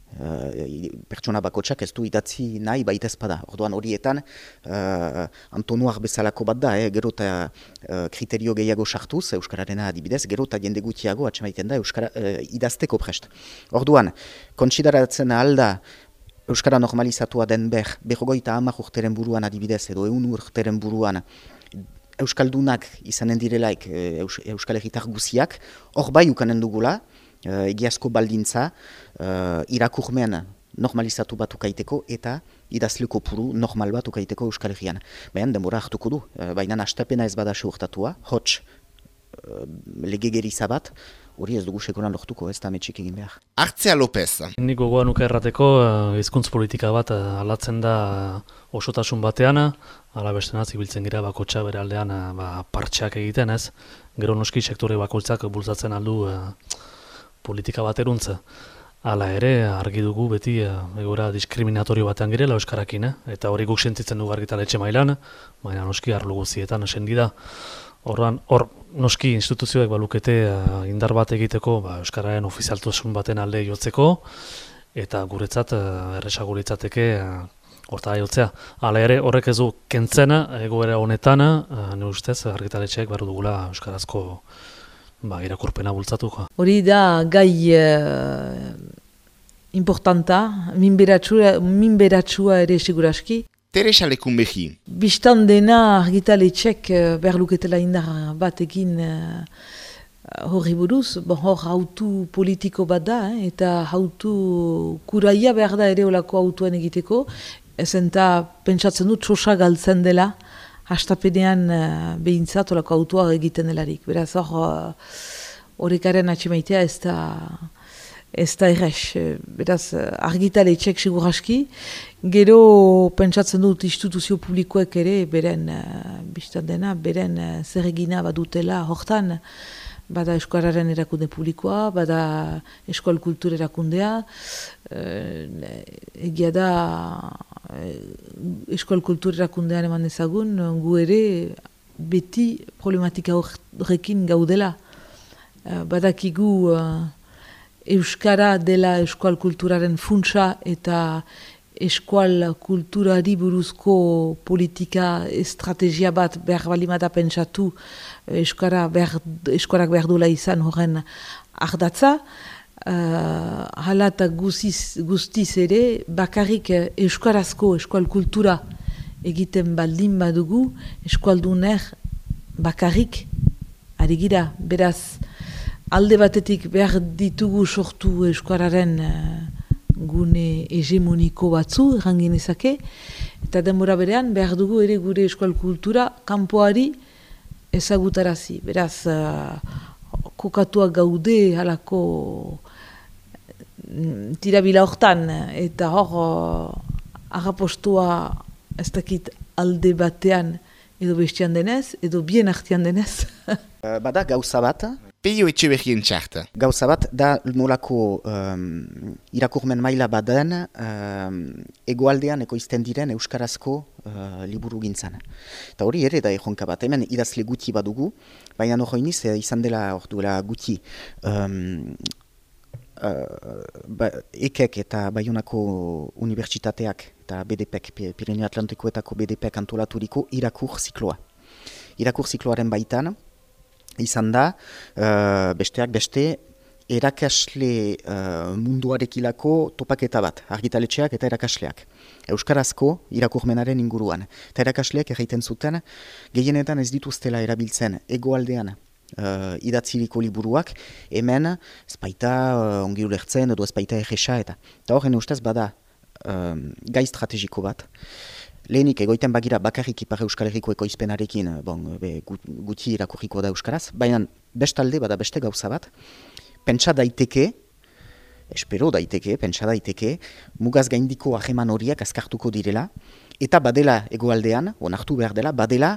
Uh, pertsona bakotsak ez du idatzi nahi baita ezpada. Orduan horietan uh, Antonuar bezalako bat da, eh? gero eta uh, kriterio gehiago sartuz, Euskararena adibidez, gero eta jende gutiago atsemaiten da Euskara, uh, idazteko prest. Orduan, kontsideratzen alda Euskara normalizatua den ber, berrogoita amak urteren buruan adibidez, edo egun urteren buruan, Euskaldunak izanen direlaik e, Euskal Herritar guziak, hor bai ukanen dugula, e, egiazko baldintza, e, irakurmen normalizatu bat ukaiteko eta idazleko puru normal bat ukaiteko Euskal Herrian. Baina denbora hartuko du, baina astapena ez bada seurtatua, hots lege geriza bat, hori ez dugu sekuran lortuko, ez da metxik egin behar. Artzea López. Nik gogoan nuke errateko, hizkuntz politika bat alatzen da osotasun batean, ala beste nazi biltzen gira bakotxa bere aldean eh, ba, partxeak egiten ez, gero noski sektore bakoitzak bultzatzen aldu e, politika bat eruntze. Hala ere, argi dugu beti egora diskriminatorio batean girela euskarakin, eh? eta hori guk sentitzen dugu argitaletxe mailan, baina noski arlu guzietan sendi da. Horran, hor noski instituzioek balukete indar bat egiteko ba, euskararen ofizialtasun baten alde jotzeko, eta guretzat erresago litzateke Horta jotzea, ala ere horrek ez du kentzena, egoera honetana, uh, ne ustez, argitaletxeak barru dugula Euskarazko ba, irakurpena bultzatuko. Hori da gai uh, importanta, minberatsua ere siguraski. Teresa lekun behi. Bistan dena argitaletxeak uh, behar luketela indar bat egin uh, horri buruz, bon, hor hautu politiko bat da, eta hautu kuraia behar da ere olako hautuan egiteko, ezenta pentsatzen dut txosa galtzen dela, hastapenean uh, behintzat olako autoa egiten delarik. Beraz hor, uh, horrekaren atxemaitea ez da, ez da errex. Beraz, argitale txek sigur aski, gero pentsatzen dut instituzio publikoek ere, beren, uh, biztan dena, beren zer egina badutela hortan, bada eskuararen erakunde publikoa, bada eskual kultur erakundea, egia da Eh, eskual kultur erakundean eman ezagun, gu ere beti problematika horrekin gaudela. Eh, badakigu Euskara dela eskual kulturaren funtsa eta eskual kulturari buruzko politika estrategia bat behar balimata pentsatu Euskara behar, Euskarak behar duela izan horren ardatza. Uh, hala eta guztiz ere, bakarrik euskarazko eskual kultura egiten baldin badugu, eskualduner bakarrik ari beraz, alde batetik behar ditugu sortu eskuararen uh, gune hegemoniko batzu, errangin ezake, eta denbora berean behar dugu ere gure eskual kultura kanpoari ezagutarazi. Beraz, uh, kokatuak gaude halako tirabila hortan, eta hor uh, agapostua ez dakit alde batean edo bestian denez, edo bien artian denez. *laughs* Eh, bada gauza bat. Peio etxe behien txart. Gauza bat, da nolako um, irakurmen maila baden um, egoaldean ekoizten diren euskarazko uh, liburu gintzan. Eta hori ere da ejonka bat, hemen idazle guti badugu, baina hori iniz izan dela hor duela guti um, uh, ba, ekek eta Bayonako Unibertsitateak eta BDPek, Pirineo Atlantikoetako BDPek antolaturiko irakur zikloa. Irakur zikloaren baitan, izan da, uh, besteak beste, erakasle uh, munduarekilako topaketa bat, argitaletxeak eta erakasleak. Euskarazko irakurmenaren inguruan. Eta erakasleak egiten zuten, gehienetan ez dituztela erabiltzen egoaldean uh, idatziriko liburuak, hemen ezpaita uh, ongi ulertzen edo ezpaita egesa eta. Eta horren ustez bada uh, gai strategiko bat. Lehenik egoiten bagira bakarrik ipar euskal herriko ekoizpenarekin bon, be, gutxi irakurriko da euskaraz, baina bestalde bada beste gauza bat, pentsa daiteke, espero daiteke, pentsa daiteke, mugaz gaindiko aheman horiak azkartuko direla, eta badela egoaldean, onartu behar dela, badela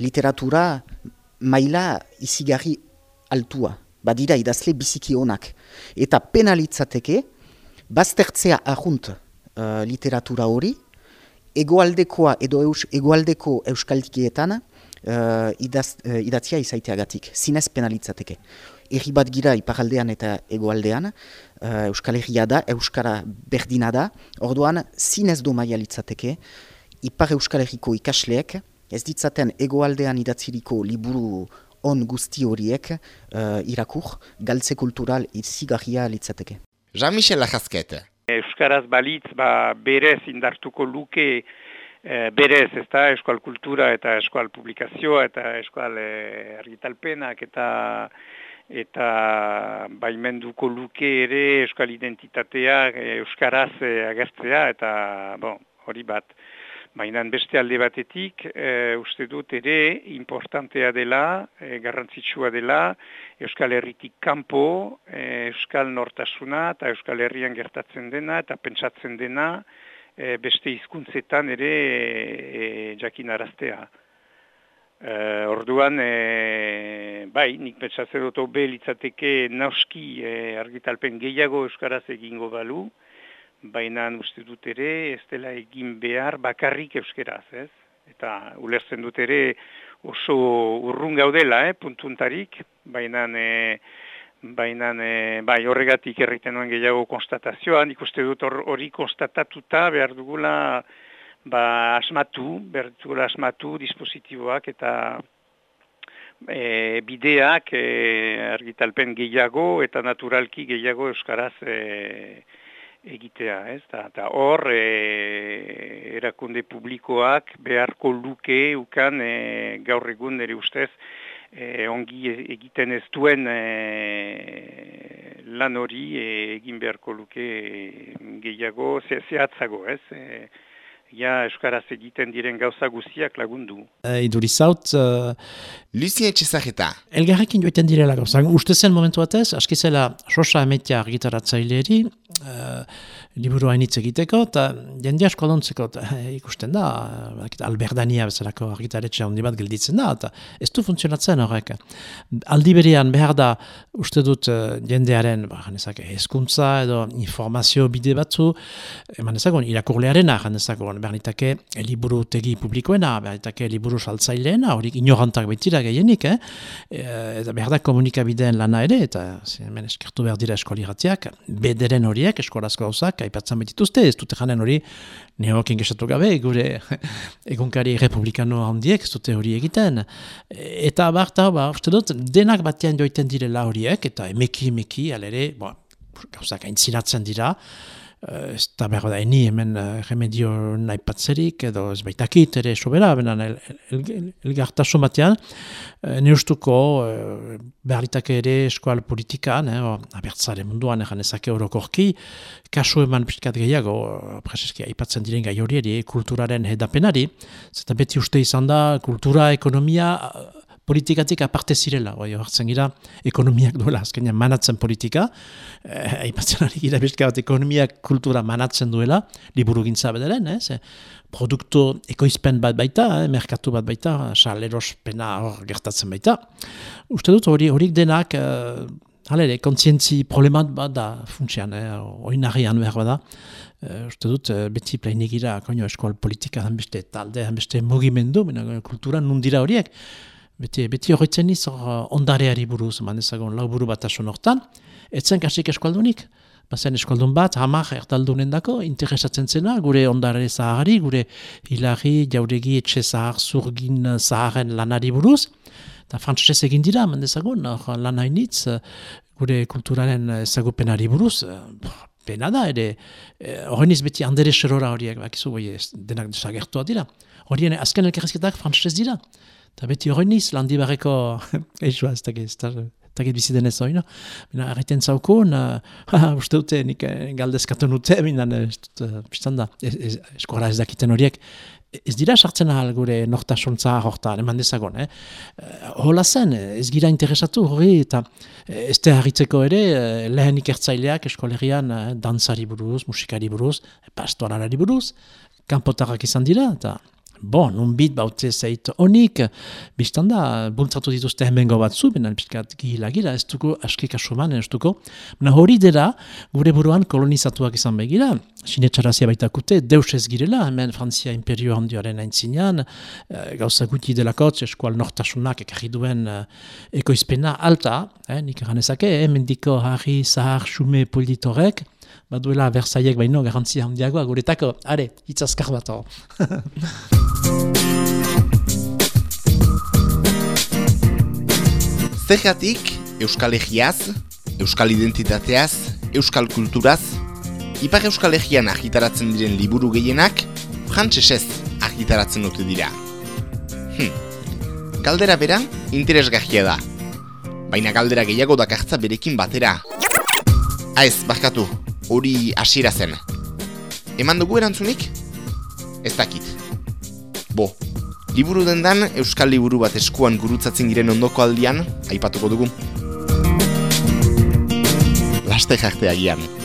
literatura maila izigarri altua, badira idazle biziki honak, eta penalitzateke, baztertzea ahunt uh, literatura hori, egoaldekoa edo eus, egoaldeko euskaldikietan uh, idaz, uh, idatzia izaiteagatik, zinez penalitzateke. Eri bat gira iparaldean eta egoaldean, uh, euskal herria da, euskara berdina da, orduan zinez do maia litzateke, ipar euskal herriko ikasleek, ez ditzaten egoaldean idatziriko liburu on guzti horiek uh, irakur, galtze kultural izigarria litzateke. Jean-Michel Lajazkete. Euskaraz balitz ba, berez indartuko luke e, berez, ez da, eskual kultura eta eskual publikazioa eta eskual e, argitalpenak eta eta baimenduko luke ere euskal identitatea e, euskaraz e, agertzea eta bon, hori bat. Baina beste alde batetik, e, uste dut ere, importantea dela, e, garrantzitsua dela, Euskal Herritik kanpo, e, Euskal Nortasuna eta Euskal Herrian gertatzen dena eta pentsatzen dena e, beste hizkuntzetan ere e, jakin araztea. E, orduan, e, bai, nik pentsatzen dut obe litzateke nauski e, argitalpen gehiago Euskaraz egingo balu, baina uste dut ere ez dela egin behar bakarrik euskeraz, ez? Eta ulertzen dut ere oso urrun gaudela, eh, puntuntarik, baina e, baina e, bai horregatik erriten nuen gehiago konstatazioan, ikuste dut hori konstatatuta behar dugula ba, asmatu, behar dugula asmatu dispositiboak eta e, bideak e, argitalpen gehiago eta naturalki gehiago euskaraz e, egitea, ez? Eta hor, e, erakunde publikoak beharko luke ukan e, gaur egun nire ustez e, ongi egiten ez duen e, lan hori e, egin beharko luke gehiago zehatzago, ez? E, ja Euskaraz egiten diren gauza guziak lagundu. E, iduri zaut... Uh, Lucien Etxezageta. Elgarrekin joiten direla gauza. Uste zen momentu batez, askizela sosa emetia argitaratzaileri, uh, liburu hainitz egiteko, eta jende asko alontzeko eh, ikusten da, alberdania bezalako argitaretxe handi bat gelditzen da, eta ez du funtzionatzen horrek. Aldi berean behar da, uste dut uh, jendearen, ba, hezkuntza edo informazio bide batzu, eman ezagun, irakurlearena, janezakon, behar liburu tegi publikoena, behar liburu saltzaileena, horik ignorantak baitira gehienik, eh? E, eta behar da komunikabideen lana ere, eta hemen eskertu behar dira eskoliratiak, bederen horiek, eskorazko gauzak, aipatzen betituzte, ez dute janen hori neokin gesatu gabe, gure *laughs* egunkari republikano handiek, ez dute hori egiten. Eta barta, ba, uste dut, denak batean joiten direla horiek, eta emeki, emeki, alere, bo, gauzak aintzinatzen dira, ez da behar da, eni hemen uh, remedio nahi patzerik, edo ez baitakit ere sobera, benan elgartasun el, el batean, uh, neustuko uh, behar ere eskual politikan, eh, abertzare munduan egan ezake orokorki, kasu eman pixkat gehiago, preseski aipatzen diren gai hori ere, kulturaren hedapenari, zeta beti uste izan da, kultura, ekonomia, politikatik aparte zirela, oi, hartzen gira, ekonomiak duela, azkenean manatzen politika, eh, aipatzen ari gira bat ekonomiak kultura manatzen duela, liburu gintza bedaren, eh, produktu ekoizpen bat baita, eh, merkatu bat baita, salerospena hor gertatzen baita. Uste dut hori horik denak, eh, halere, kontzientzi problemat bat da funtsian, eh, oinarrian behar bada, Uh, uste dut, uh, beti plainik koino eskual politika hanbeste talde, hanbeste mugimendu, kultura nundira horiek, Beti, beti horretzen uh, ondareari buruz, lau buru bat asun hortan. Etzen kasik eskualdunik, bazen eskualdun bat, hamar ertaldunen dako, interesatzen zena, gure ondare zahari, gure hilari, jauregi, etxe zahar, zurgin zaharen lanari buruz. Eta frantzesez egin dira, mandezagon, lan hainitz, gure kulturaren ezagupenari buruz, pena da, ere, horren ez beti andere xerora horiek, bakizu, denak desagertua dira. Horien azken elkerrezketak frantzez dira. Eta beti horren niz, landi barreko, *laughs* eixua, ez da eta git bizi denez hori, no? Bina, erraiten zauko, na, *laughs* uste dute, nik eh, galdezkatu nute, bina, ez dut, biztan da, eskora ez dakiten horiek, ez dira sartzen ahal gure nortasuntza horta, eman dezagon, eh? eh hola zen, ez gira interesatu hori, eta eh, ez te harritzeko ere, lehen ikertzaileak eskolerian dantzari buruz, musikari buruz, pastoralari buruz, kanpotarrak izan dira, eta Bon, un bit bautze zeit honik, biztan da, bultzatu dituzte hemengo batzu, benen pizkat gila-gila, ez duko, aski kasuman, ez duko. Na hori dela, gure buruan kolonizatuak izan begira, sinetxarazia baitakute, deus ez girela, hemen Frantzia imperio handioaren aintzinean, e, gauza guti delakotz, eskual nortasunak ekarri duen e, ekoizpena alta, eh, nik eranezake, hemen diko harri, zahar, xume, politorek, baduela Versaiek baino garantzia handiagoa guretako, are, hitzazkar bat hor. *laughs* Zergatik, Euskal Egiaz, Euskal Identitateaz, Euskal Kulturaz, Ipar Euskal Egian agitaratzen diren liburu gehienak, frantsesez agitaratzen dute dira. Hm. Galdera bera, interesgahia da. Baina galdera gehiago dakartza berekin batera. Aiz, barkatu, hori hasiera zen. Eman dugu erantzunik? Ez dakit. Bo, liburu dendan Euskal Liburu bat eskuan gurutzatzen giren ondoko aldian, aipatuko dugu. Laste jarteagian.